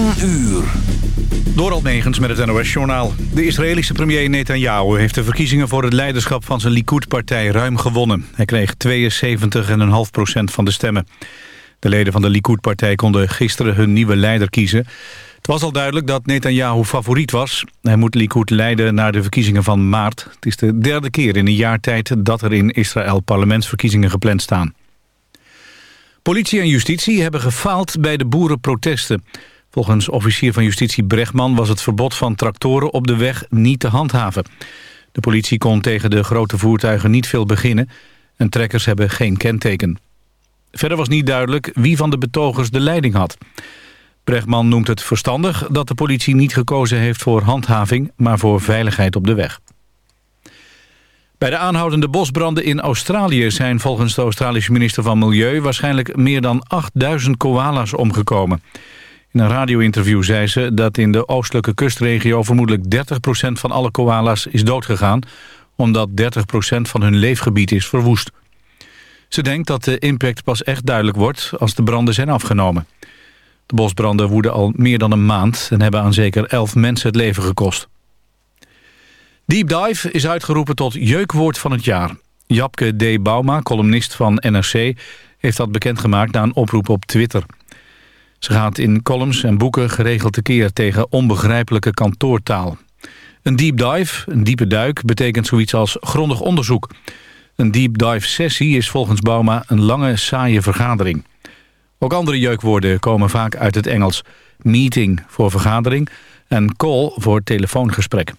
10 uur. Door Megens met het NOS-journaal. De Israëlische premier Netanyahu heeft de verkiezingen voor het leiderschap van zijn Likud-partij ruim gewonnen. Hij kreeg 72,5% van de stemmen. De leden van de Likud-partij konden gisteren hun nieuwe leider kiezen. Het was al duidelijk dat Netanyahu favoriet was. Hij moet Likud leiden naar de verkiezingen van maart. Het is de derde keer in een jaar tijd dat er in Israël parlementsverkiezingen gepland staan. Politie en justitie hebben gefaald bij de boerenprotesten. Volgens officier van justitie Bregman was het verbod van tractoren op de weg niet te handhaven. De politie kon tegen de grote voertuigen niet veel beginnen en trekkers hebben geen kenteken. Verder was niet duidelijk wie van de betogers de leiding had. Bregman noemt het verstandig dat de politie niet gekozen heeft voor handhaving, maar voor veiligheid op de weg. Bij de aanhoudende bosbranden in Australië zijn volgens de Australische minister van Milieu waarschijnlijk meer dan 8000 koala's omgekomen. In een radio-interview zei ze dat in de oostelijke kustregio vermoedelijk 30% van alle koala's is doodgegaan, omdat 30% van hun leefgebied is verwoest. Ze denkt dat de impact pas echt duidelijk wordt als de branden zijn afgenomen. De bosbranden woeden al meer dan een maand en hebben aan zeker 11 mensen het leven gekost. Deep Dive is uitgeroepen tot jeukwoord van het jaar. Japke D. Bauma, columnist van NRC, heeft dat bekendgemaakt na een oproep op Twitter. Ze gaat in columns en boeken geregeld tekeer tegen onbegrijpelijke kantoortaal. Een deep dive, een diepe duik, betekent zoiets als grondig onderzoek. Een deep dive sessie is volgens Bauma een lange, saaie vergadering. Ook andere jeukwoorden komen vaak uit het Engels. Meeting voor vergadering en call voor telefoongesprek.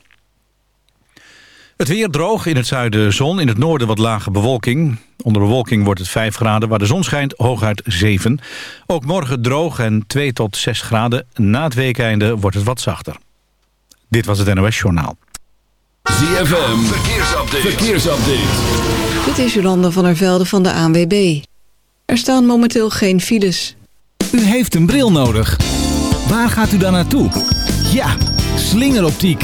Het weer droog, in het zuiden zon, in het noorden wat lage bewolking. Onder bewolking wordt het 5 graden, waar de zon schijnt hooguit 7. Ook morgen droog en 2 tot 6 graden. Na het weekeinde wordt het wat zachter. Dit was het NOS Journaal. ZFM, verkeersupdate. verkeersupdate. Dit is Jolanda van der Velde van de ANWB. Er staan momenteel geen files. U heeft een bril nodig. Waar gaat u dan naartoe? Ja, slingeroptiek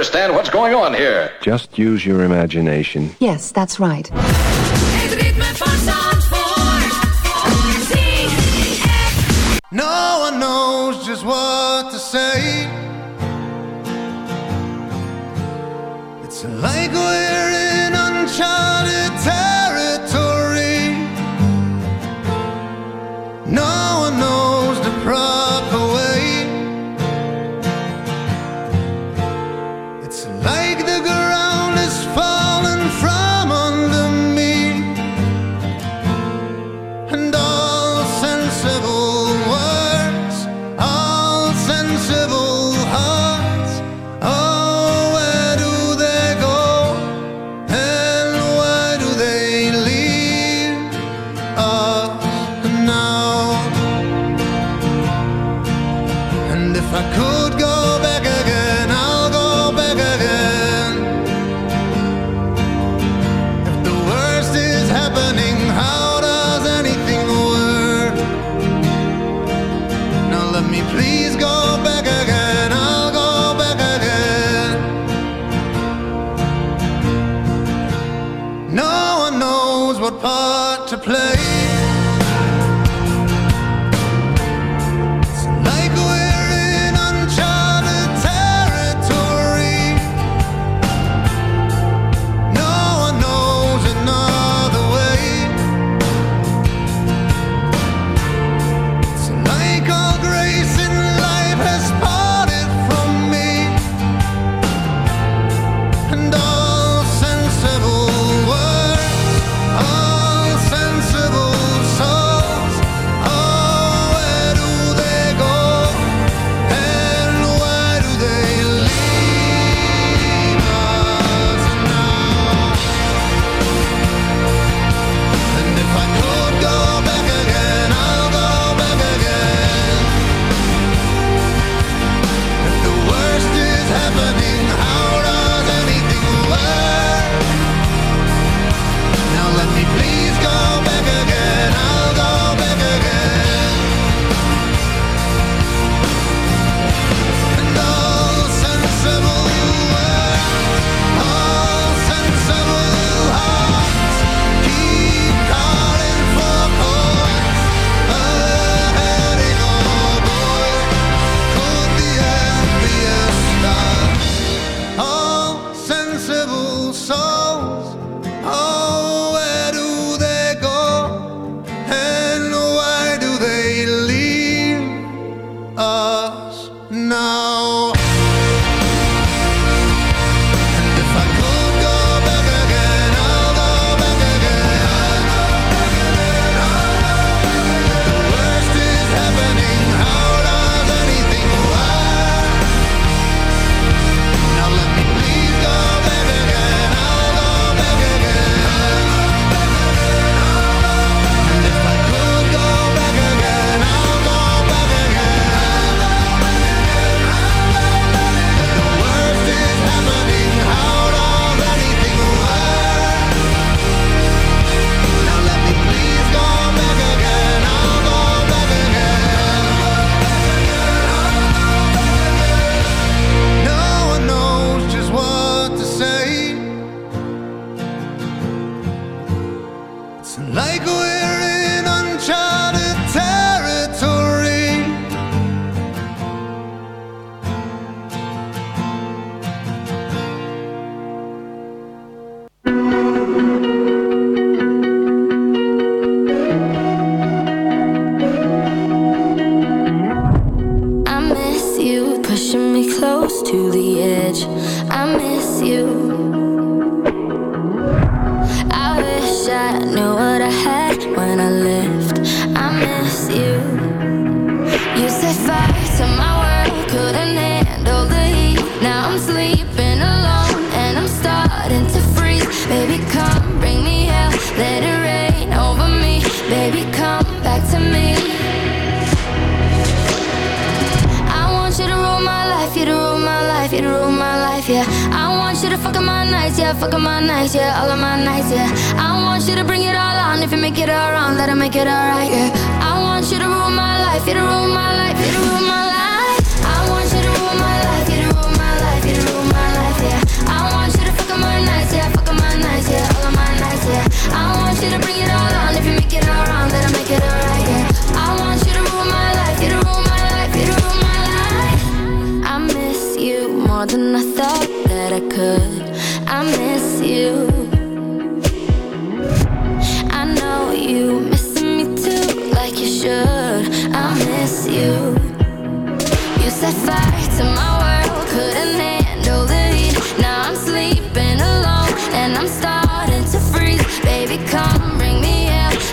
Understand what's going on here. Just use your imagination. Yes, that's right. No one knows just what to say. part to play.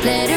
Let it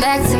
Back to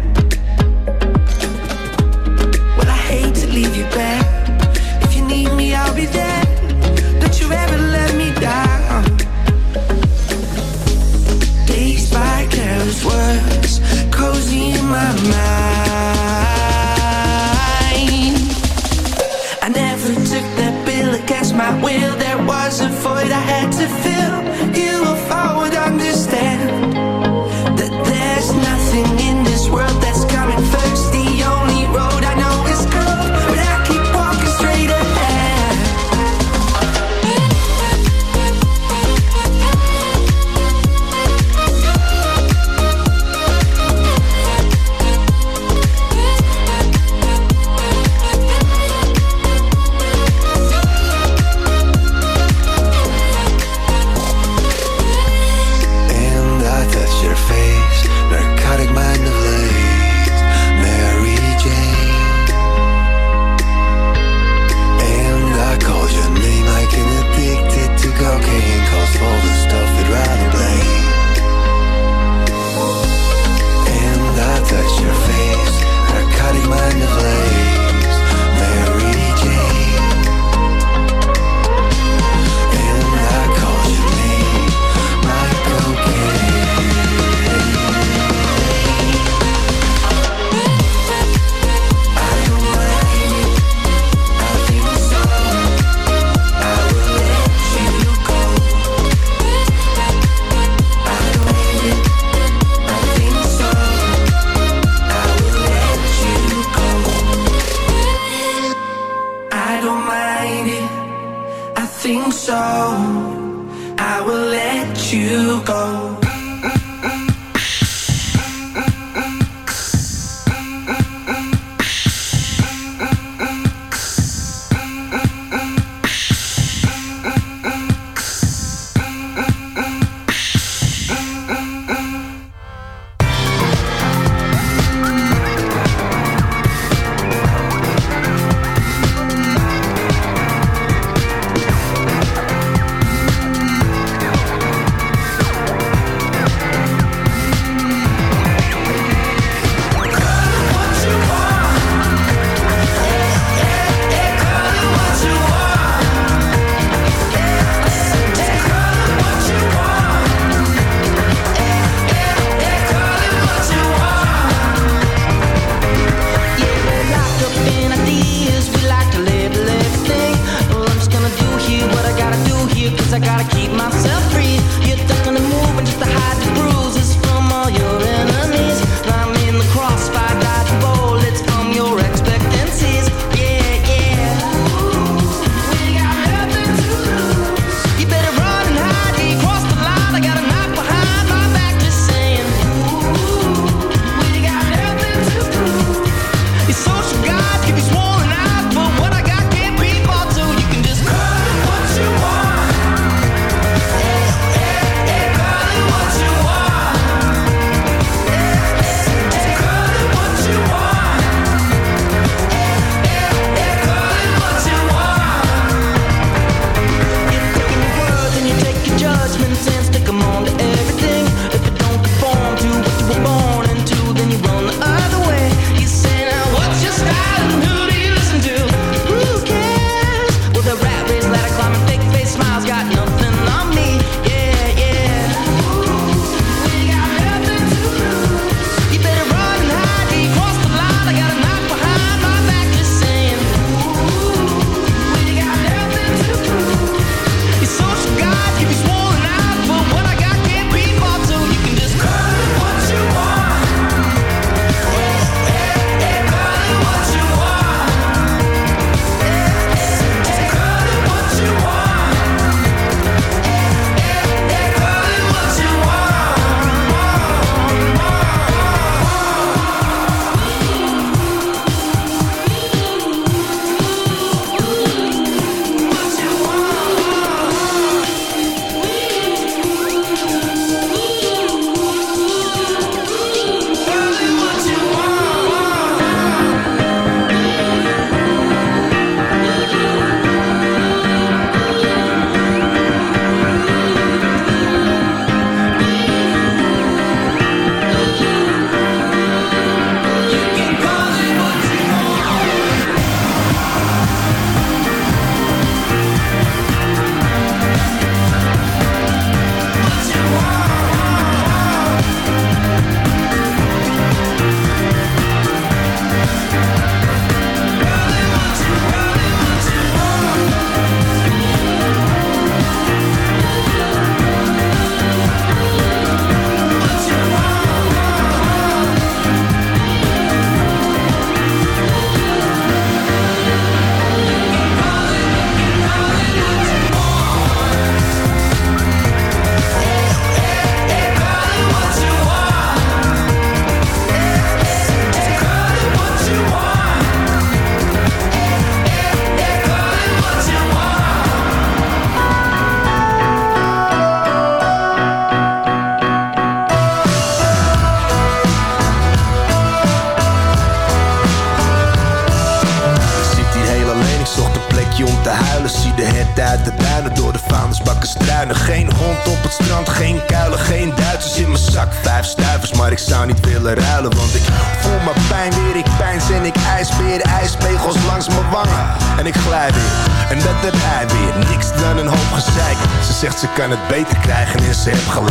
Kan het beter krijgen en ze.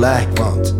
Gelijk. Want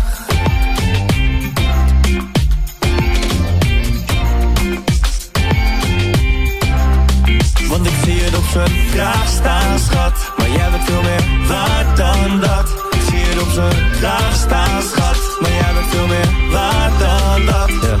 Kraag staan, schat. Maar jij bent veel meer waard dan dat. Ik zie het op zijn kraag staan, schat. Maar jij bent veel meer waard dan dat.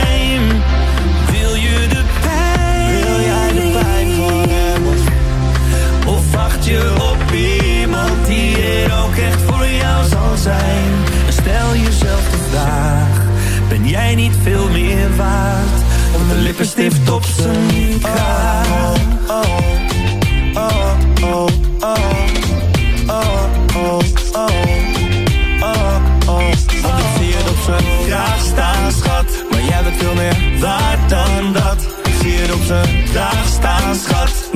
je op iemand die er ook echt voor jou zal zijn. En stel jezelf de vraag, ben jij niet veel meer waard? Om de lippenstift op zijn kraag. Oh, oh, oh, oh, oh, oh, oh, zie op zijn graag staan, schat. Maar jij bent veel meer waard dan dat. Ik zie het op zijn kraag staan, schat.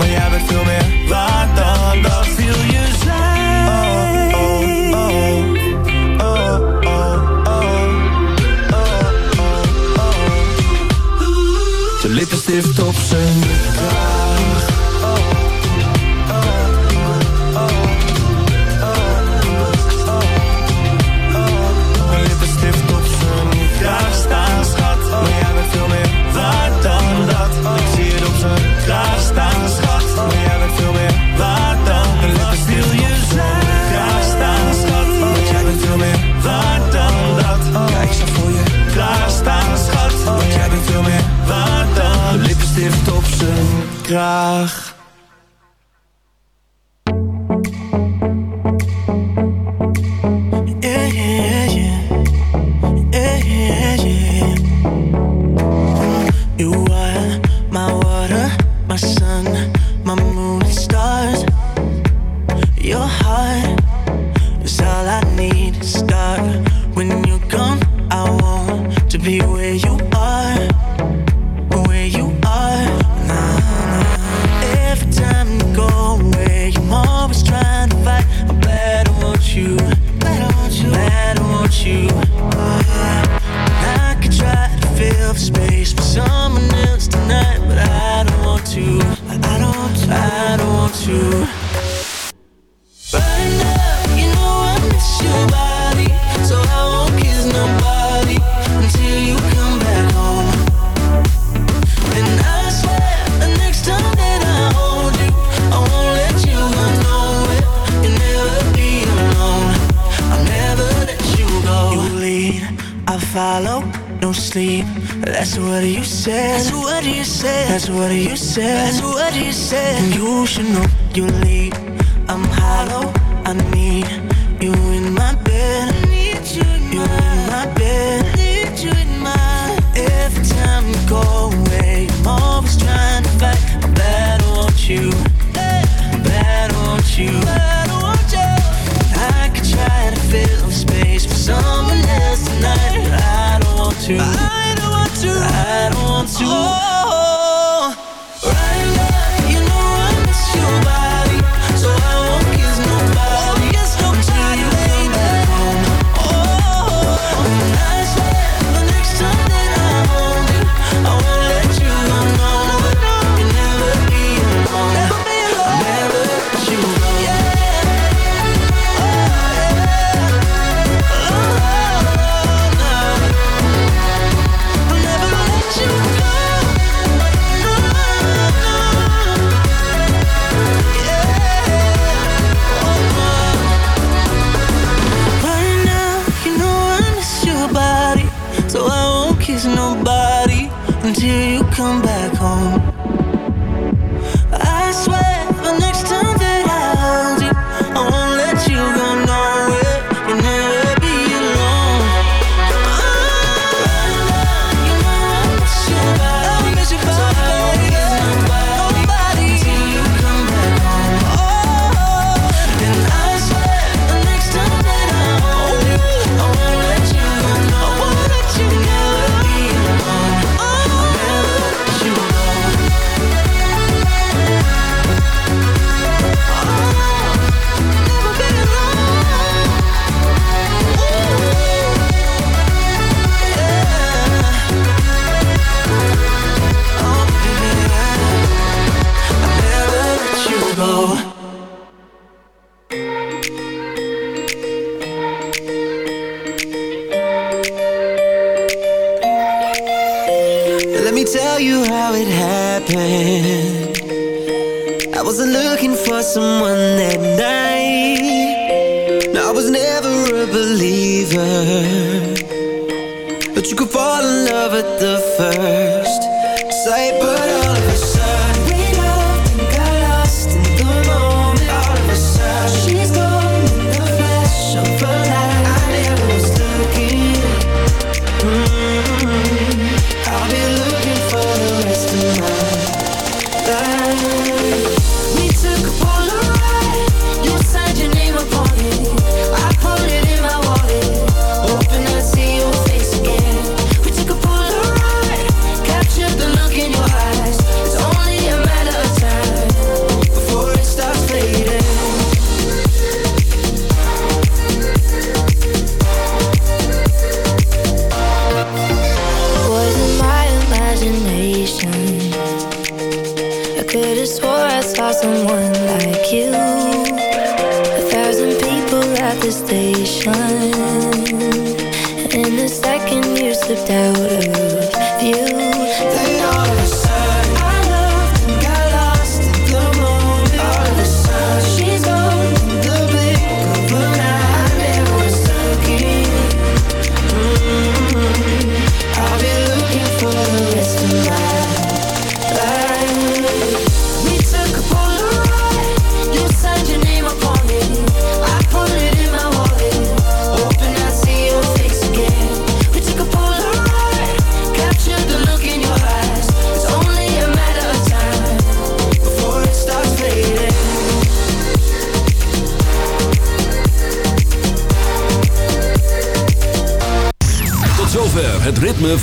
Zijn